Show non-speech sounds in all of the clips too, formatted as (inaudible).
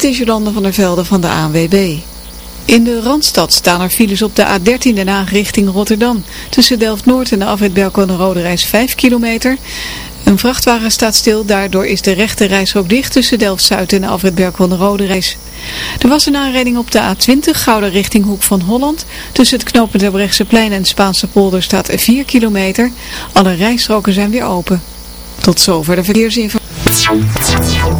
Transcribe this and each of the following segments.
Dit is Jolande van der Velde van de ANWB. In de Randstad staan er files op de A13 Den Haag richting Rotterdam. Tussen Delft-Noord en de en Rode Reis 5 kilometer. Een vrachtwagen staat stil, daardoor is de rechte reisrook dicht tussen Delft-Zuid en de de Rode Reis. Er was een aanrijding op de A20 Gouden richting Hoek van Holland. Tussen het knooppunt plein en Spaanse polder staat 4 kilometer. Alle rijstroken zijn weer open. Tot zover de verkeersinformatie.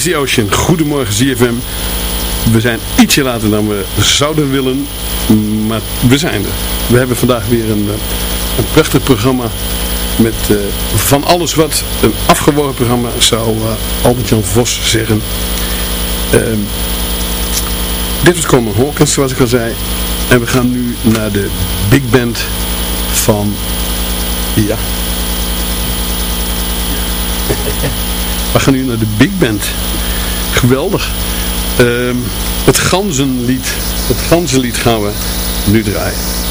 Deep ocean? Goedemorgen ZFM. We zijn ietsje later dan we zouden willen, maar we zijn er. We hebben vandaag weer een, eh, een prachtig programma met uh, van alles wat. Een afgewogen programma zou uh, Albert-Jan Vos zeggen. Uh, dit was Coleman Hawkins zoals ik al zei. En we gaan nu naar de big band van... Ja. We gaan nu naar de big band. Geweldig. Uh, het ganzenlied. Het ganzenlied gaan we nu draaien.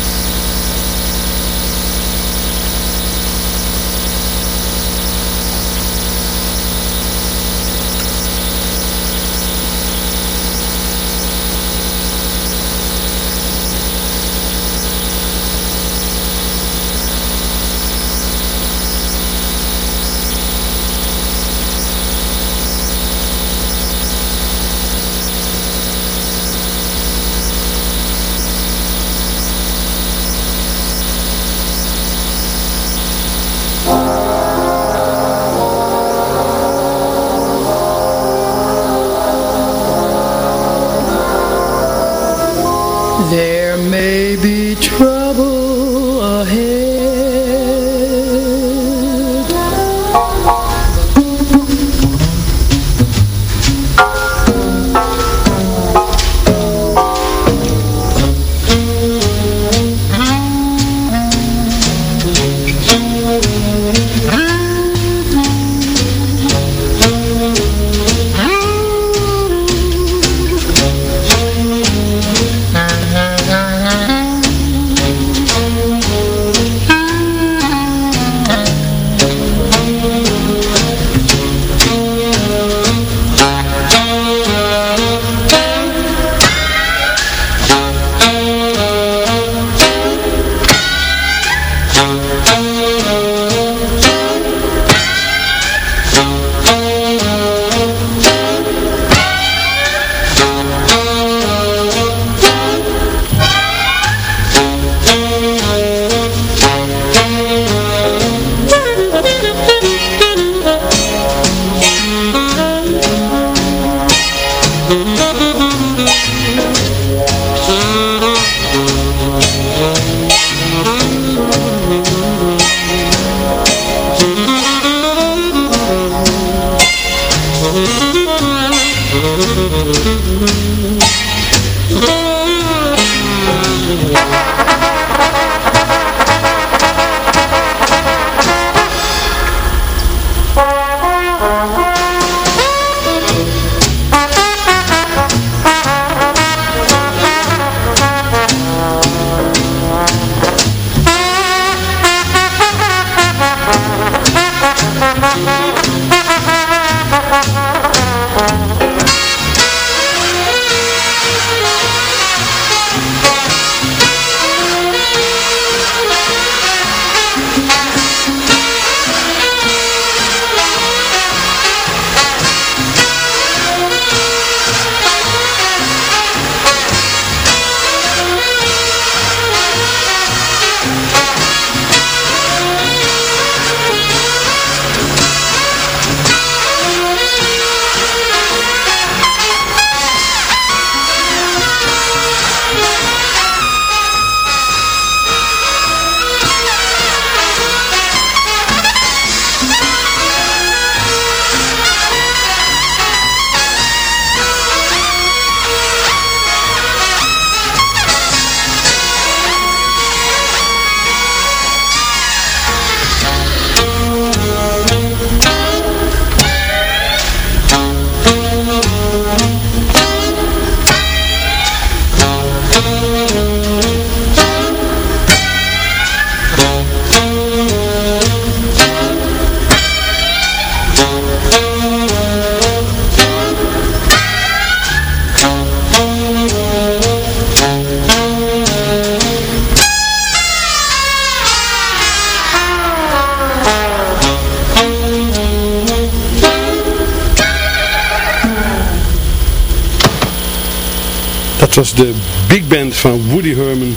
Was de big band van Woody Herman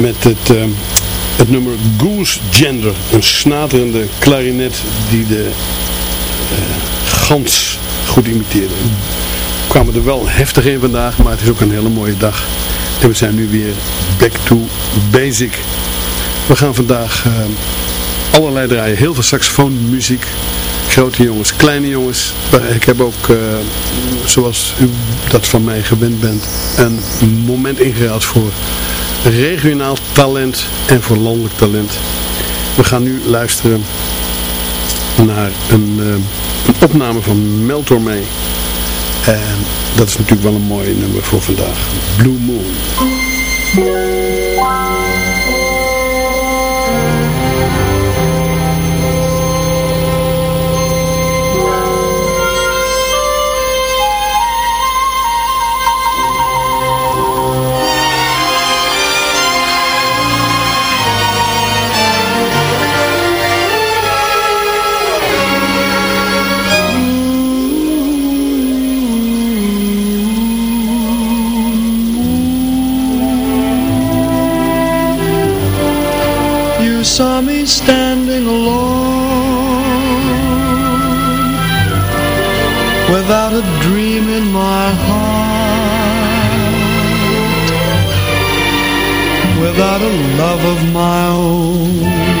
met het, uh, het nummer Goose Gender. Een snaterende klarinet die de gans goed imiteerde. We kwamen er wel heftig in vandaag, maar het is ook een hele mooie dag. En we zijn nu weer back to basic. We gaan vandaag uh, allerlei draaien. Heel veel saxofoonmuziek. Grote jongens, kleine jongens. Ik heb ook, uh, zoals u dat van mij gewend bent, een moment ingehaald voor regionaal talent en voor landelijk talent. We gaan nu luisteren naar een, uh, een opname van Mel Tormé. En dat is natuurlijk wel een mooi nummer voor vandaag. Blue Moon. Standing alone Without a dream in my heart Without a love of my own.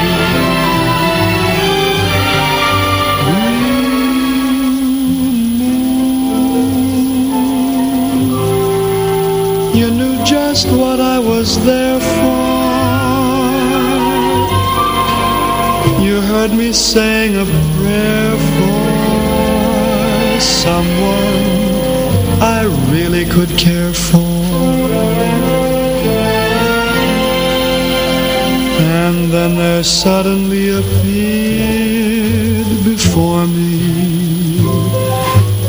You knew just what I was there for Heard me saying a prayer for someone I really could care for. And then there suddenly appeared before me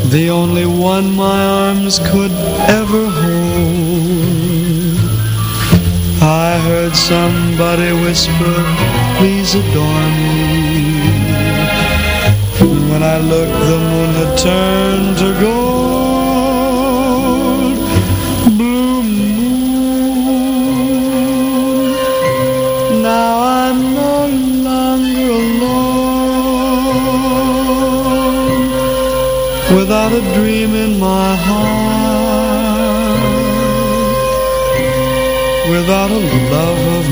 The only one my arms could ever hold. I heard somebody whisper please adore me. When I looked the moon had turned to gold. Blue moon. Now I'm no longer alone. Without a dream in my heart. Without a love of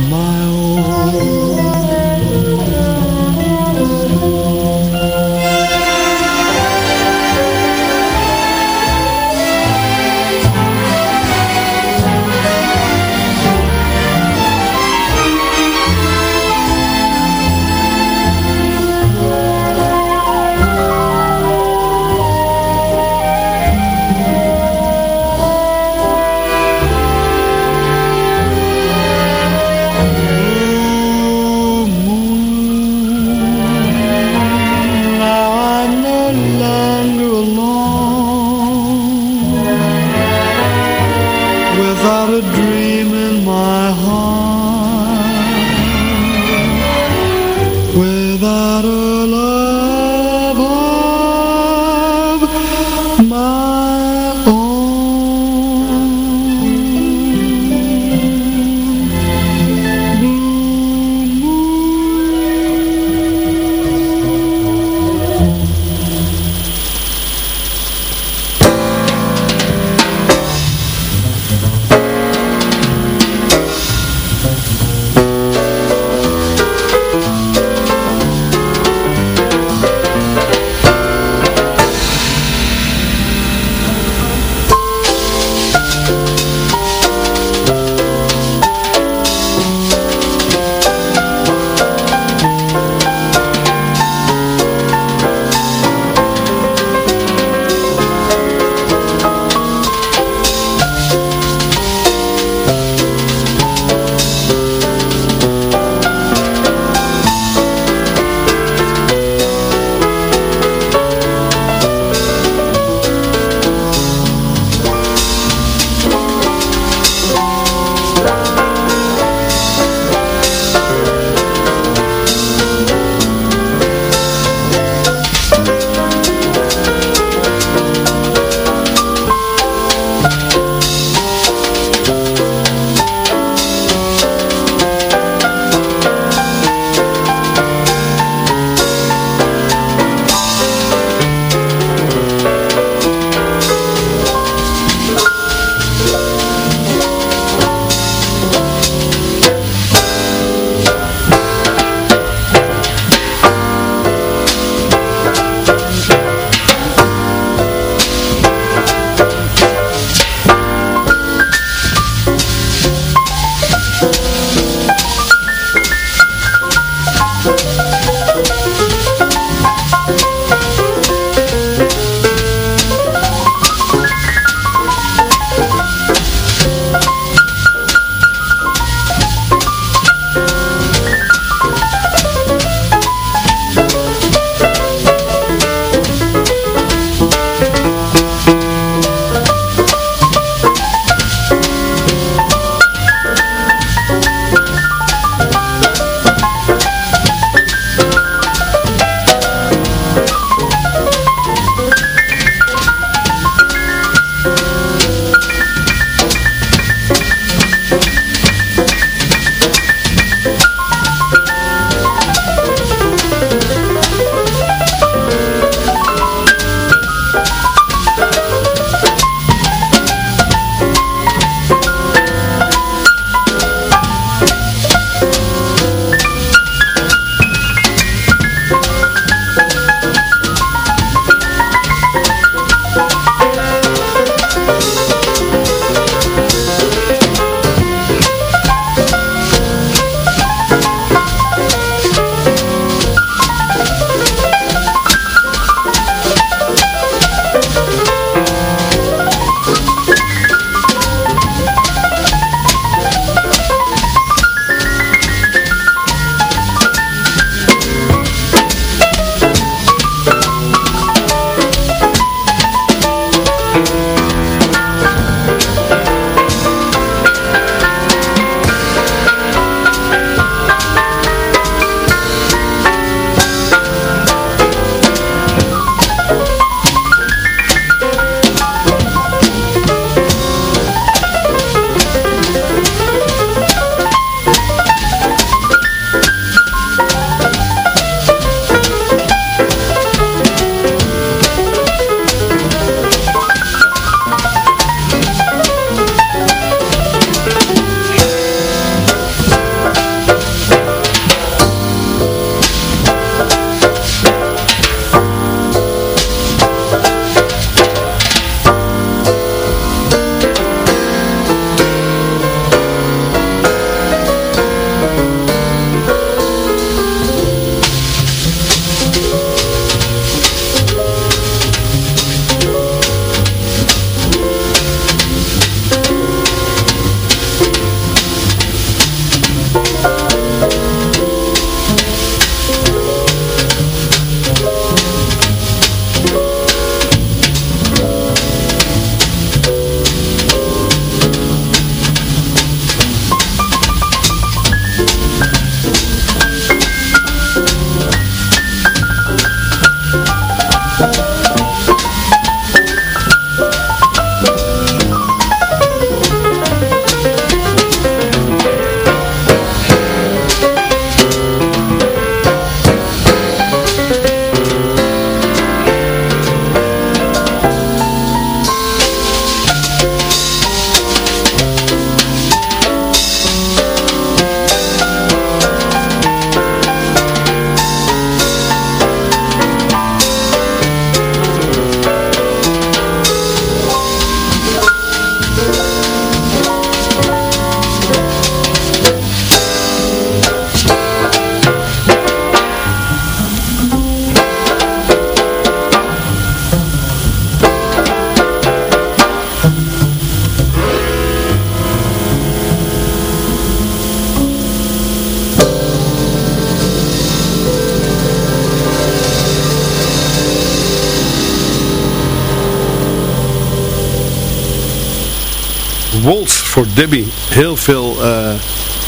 voor Debbie. Heel veel uh,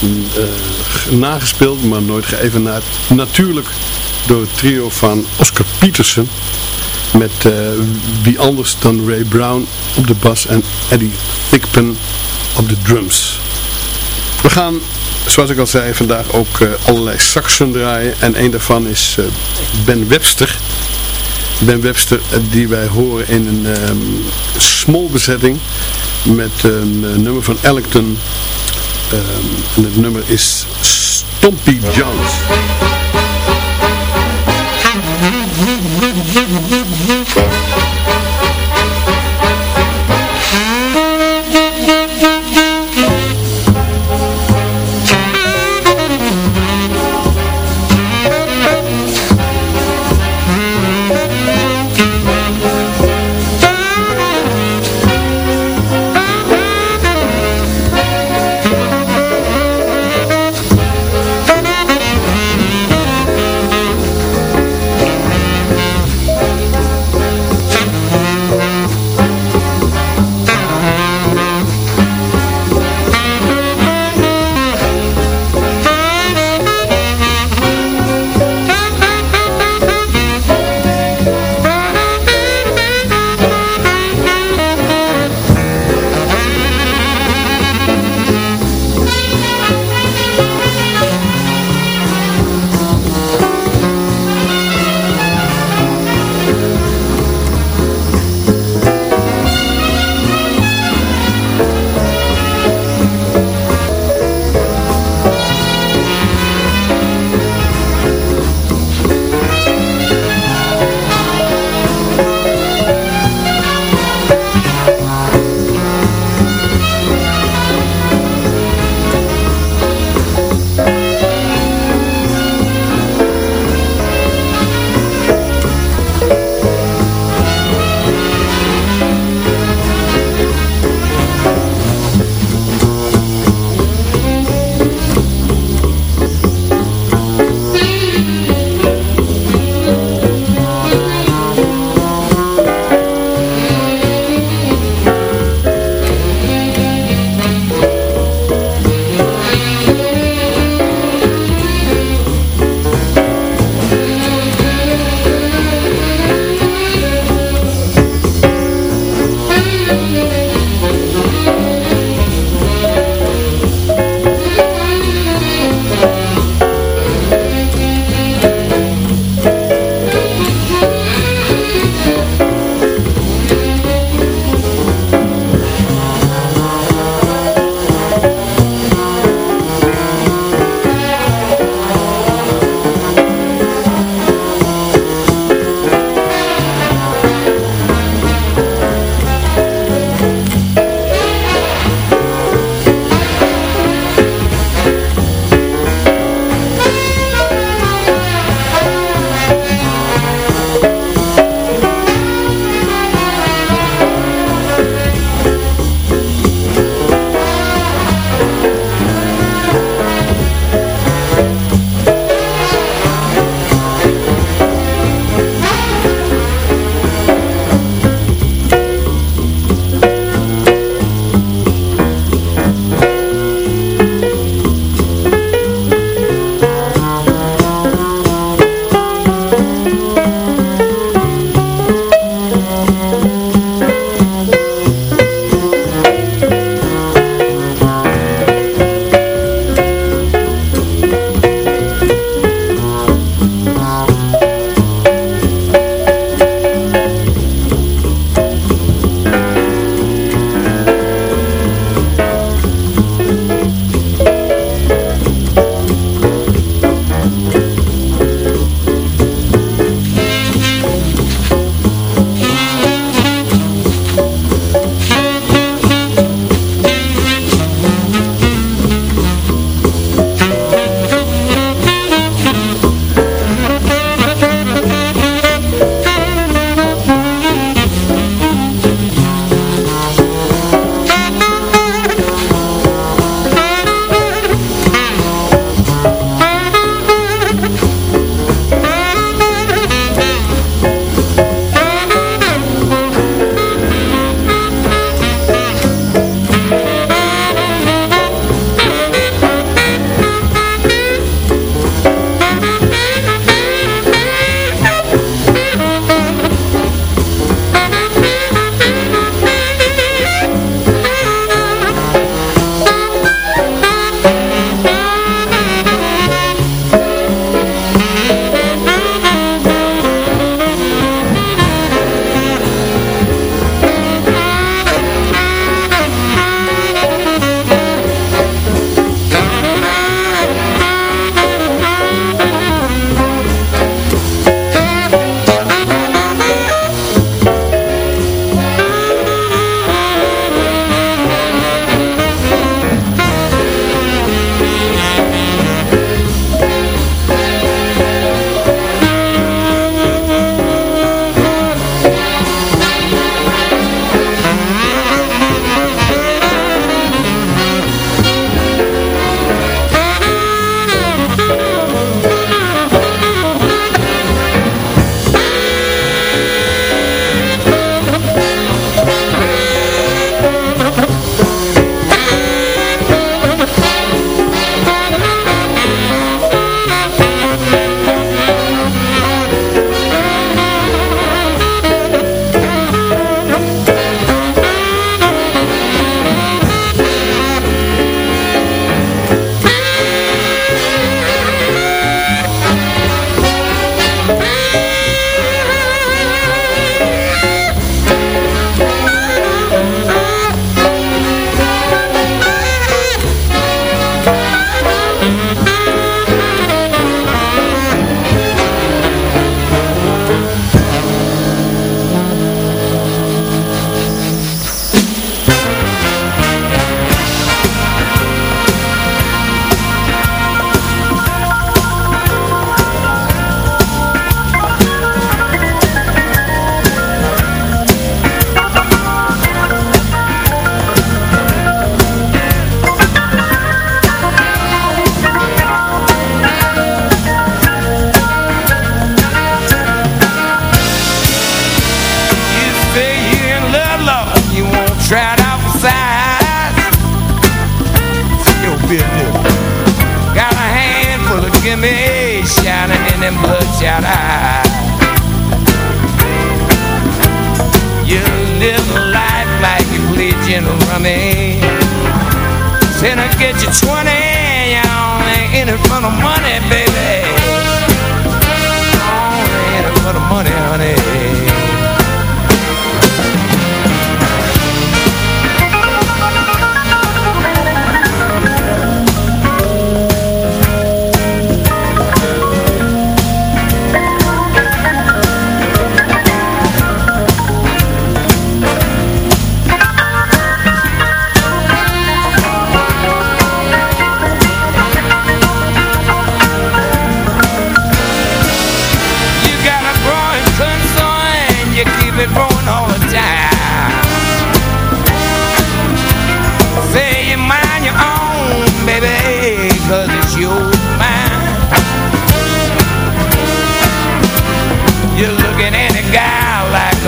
uh, nagespeeld, maar nooit geëvenaard. Natuurlijk door het trio van Oscar Peterson. Met uh, wie anders dan Ray Brown op de bas en Eddie Thigpen op de drums. We gaan, zoals ik al zei, vandaag ook allerlei saxen draaien. En een daarvan is Ben Webster. Ben Webster die wij horen in een um, small bezetting met eh, een eh, nummer van Ellington. Eh, en het nummer is Stompy Jones. (laughs)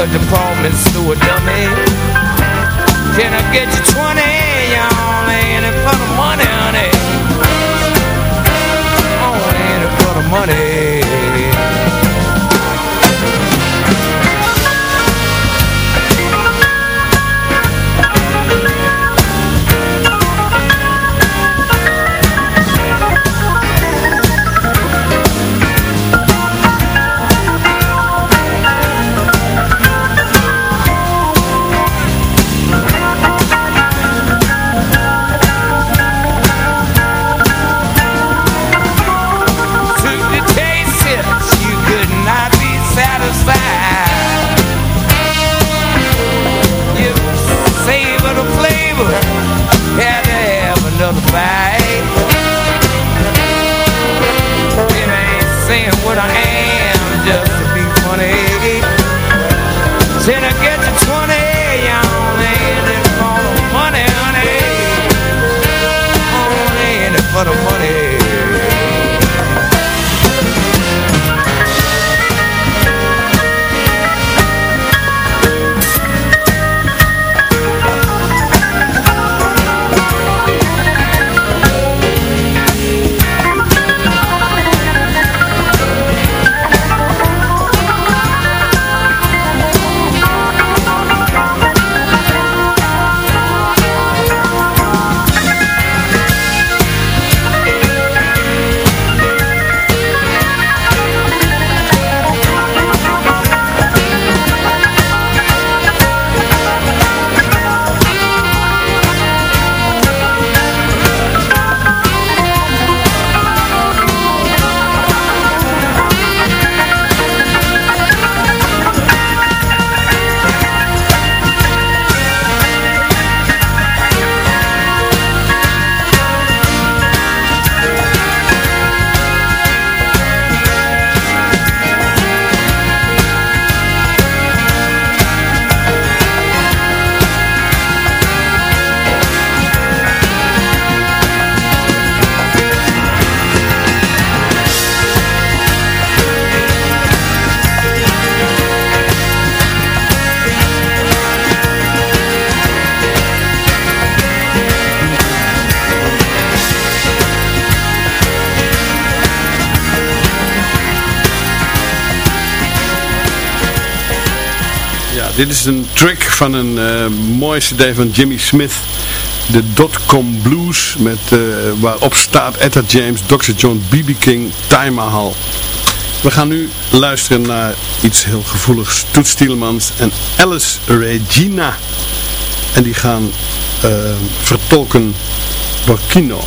a department store dummy. Can I get you 20? Dit is een track van een uh, mooie cd van Jimmy Smith. De Dotcom Blues, met, uh, waarop staat Etta James, Dr. John, B.B. King, Time Mahal. We gaan nu luisteren naar iets heel gevoeligs. Toet Stielemans en Alice Regina. En die gaan uh, vertolken Borkino.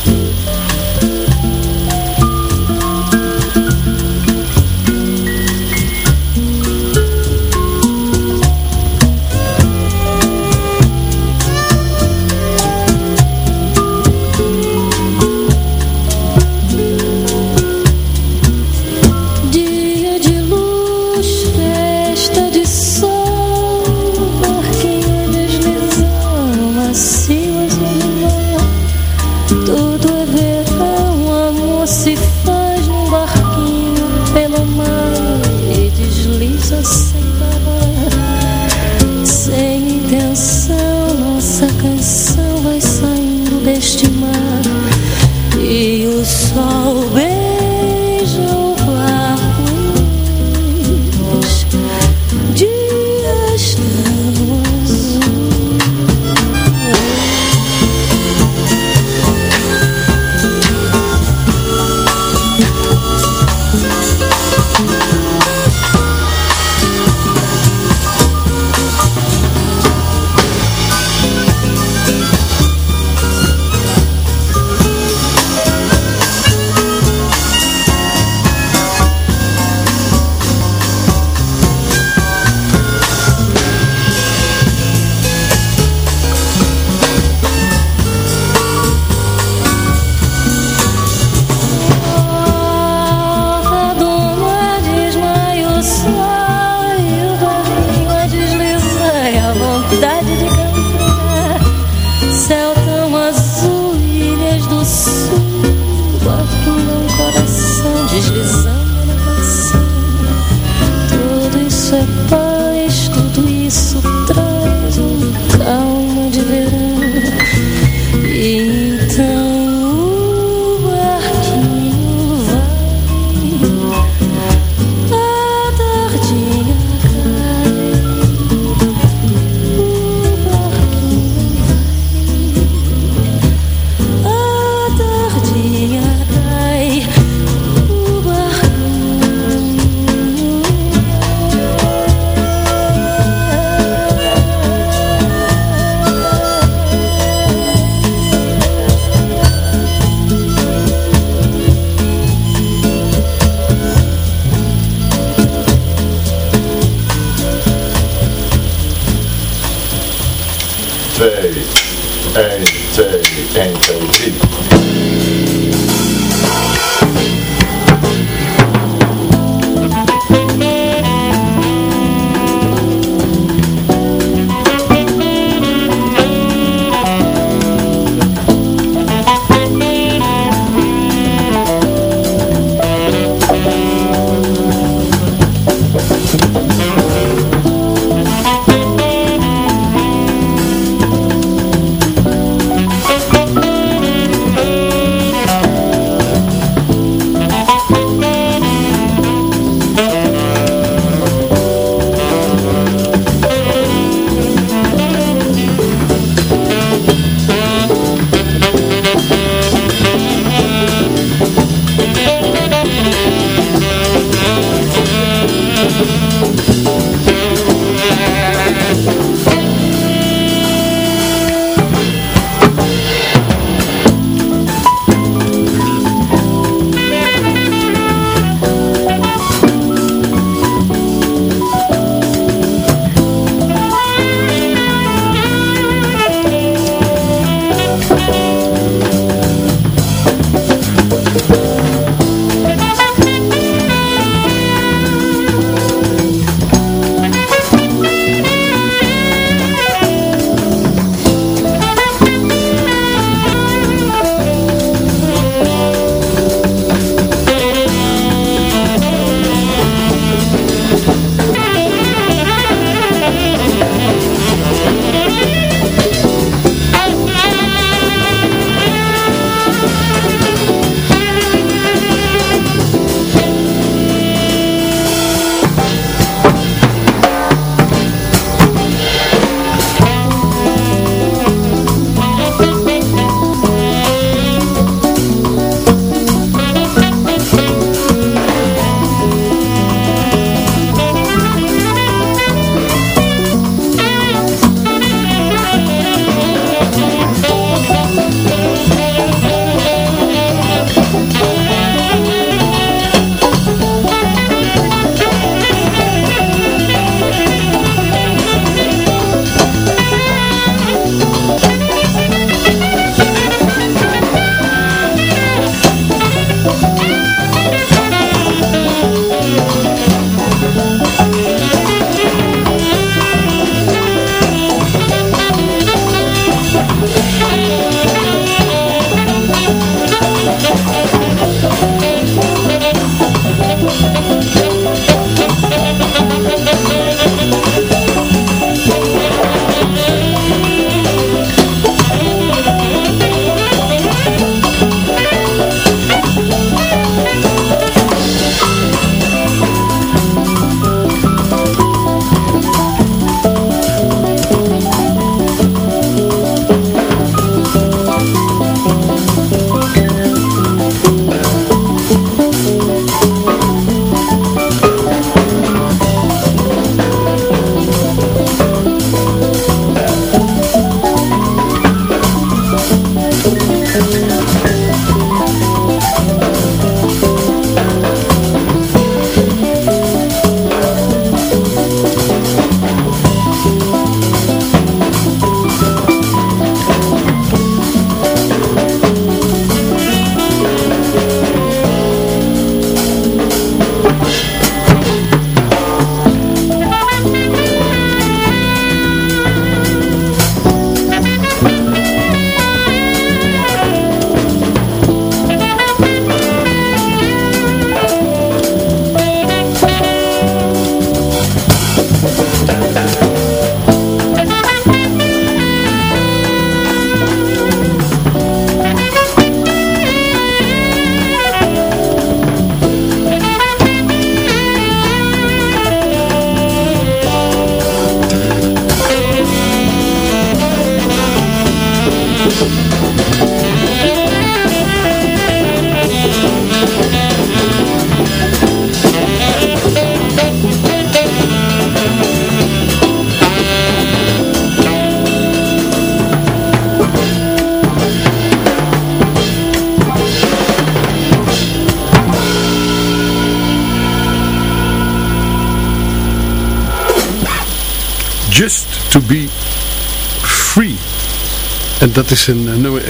Dat is een nummer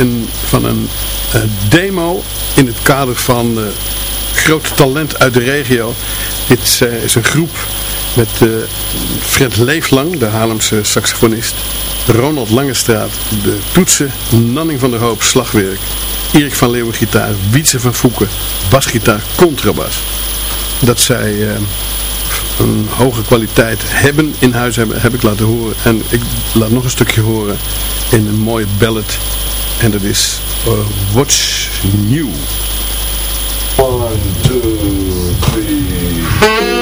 van een demo in het kader van grote talent uit de regio. Dit is een groep met Fred Leeflang, de Haarlemse saxofonist. Ronald Langestraat, de toetsen, Nanning van der Hoop, slagwerk. Erik van Leeuwen gitaar, Wietse van Voeken, basgitaar, contrabas. Dat zij uh, een hoge kwaliteit hebben in huis hebben, heb ik laten horen. En ik laat nog een stukje horen in een mooie ballad. En dat is uh, What's New. One, two, three.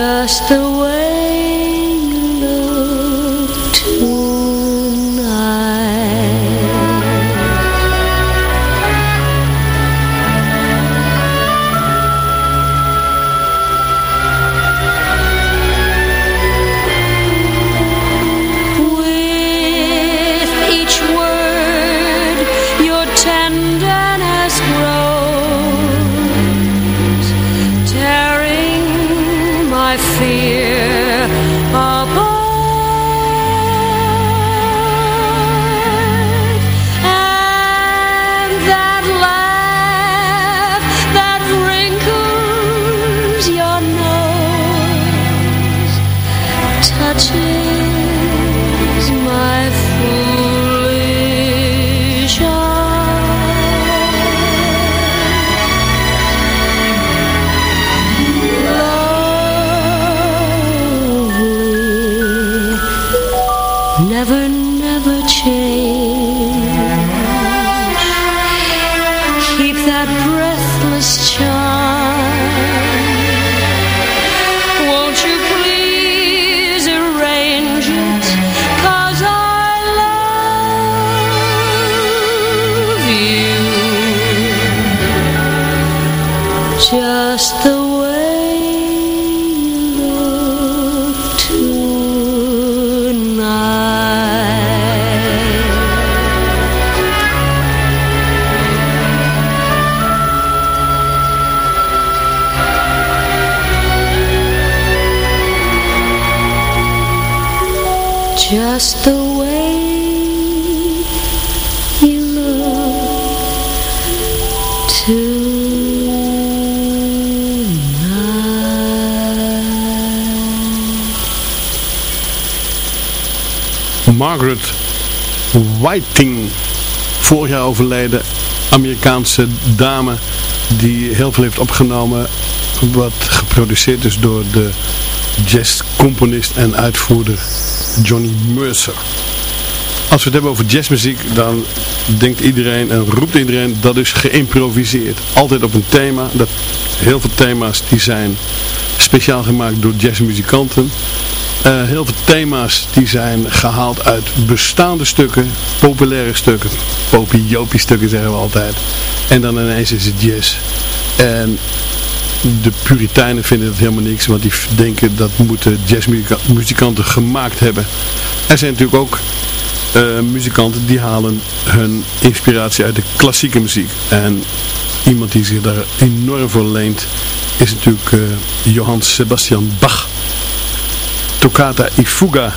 Just the way Margaret Whiting, vorig jaar overleden Amerikaanse dame die heel veel heeft opgenomen wat geproduceerd is door de jazzcomponist en uitvoerder Johnny Mercer. Als we het hebben over jazzmuziek, dan denkt iedereen en roept iedereen dat is geïmproviseerd. Altijd op een thema. Dat, heel veel thema's die zijn speciaal gemaakt door jazzmuzikanten. Eh, heel veel thema's die zijn gehaald uit bestaande stukken, populaire stukken, popie stukken zeggen we altijd. En dan ineens is het jazz. En de puriteinen vinden het helemaal niks, want die denken dat moeten jazzmuzikanten gemaakt hebben. Er zijn natuurlijk ook eh, muzikanten die halen hun inspiratie uit de klassieke muziek. En iemand die zich daar enorm voor leent is natuurlijk uh, Johann Sebastian Bach. Toccata i Fuga.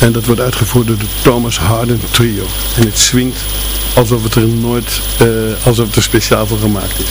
En dat wordt uitgevoerd door de Thomas Harden Trio. En het swingt alsof het er nooit, uh, alsof het er speciaal voor gemaakt is.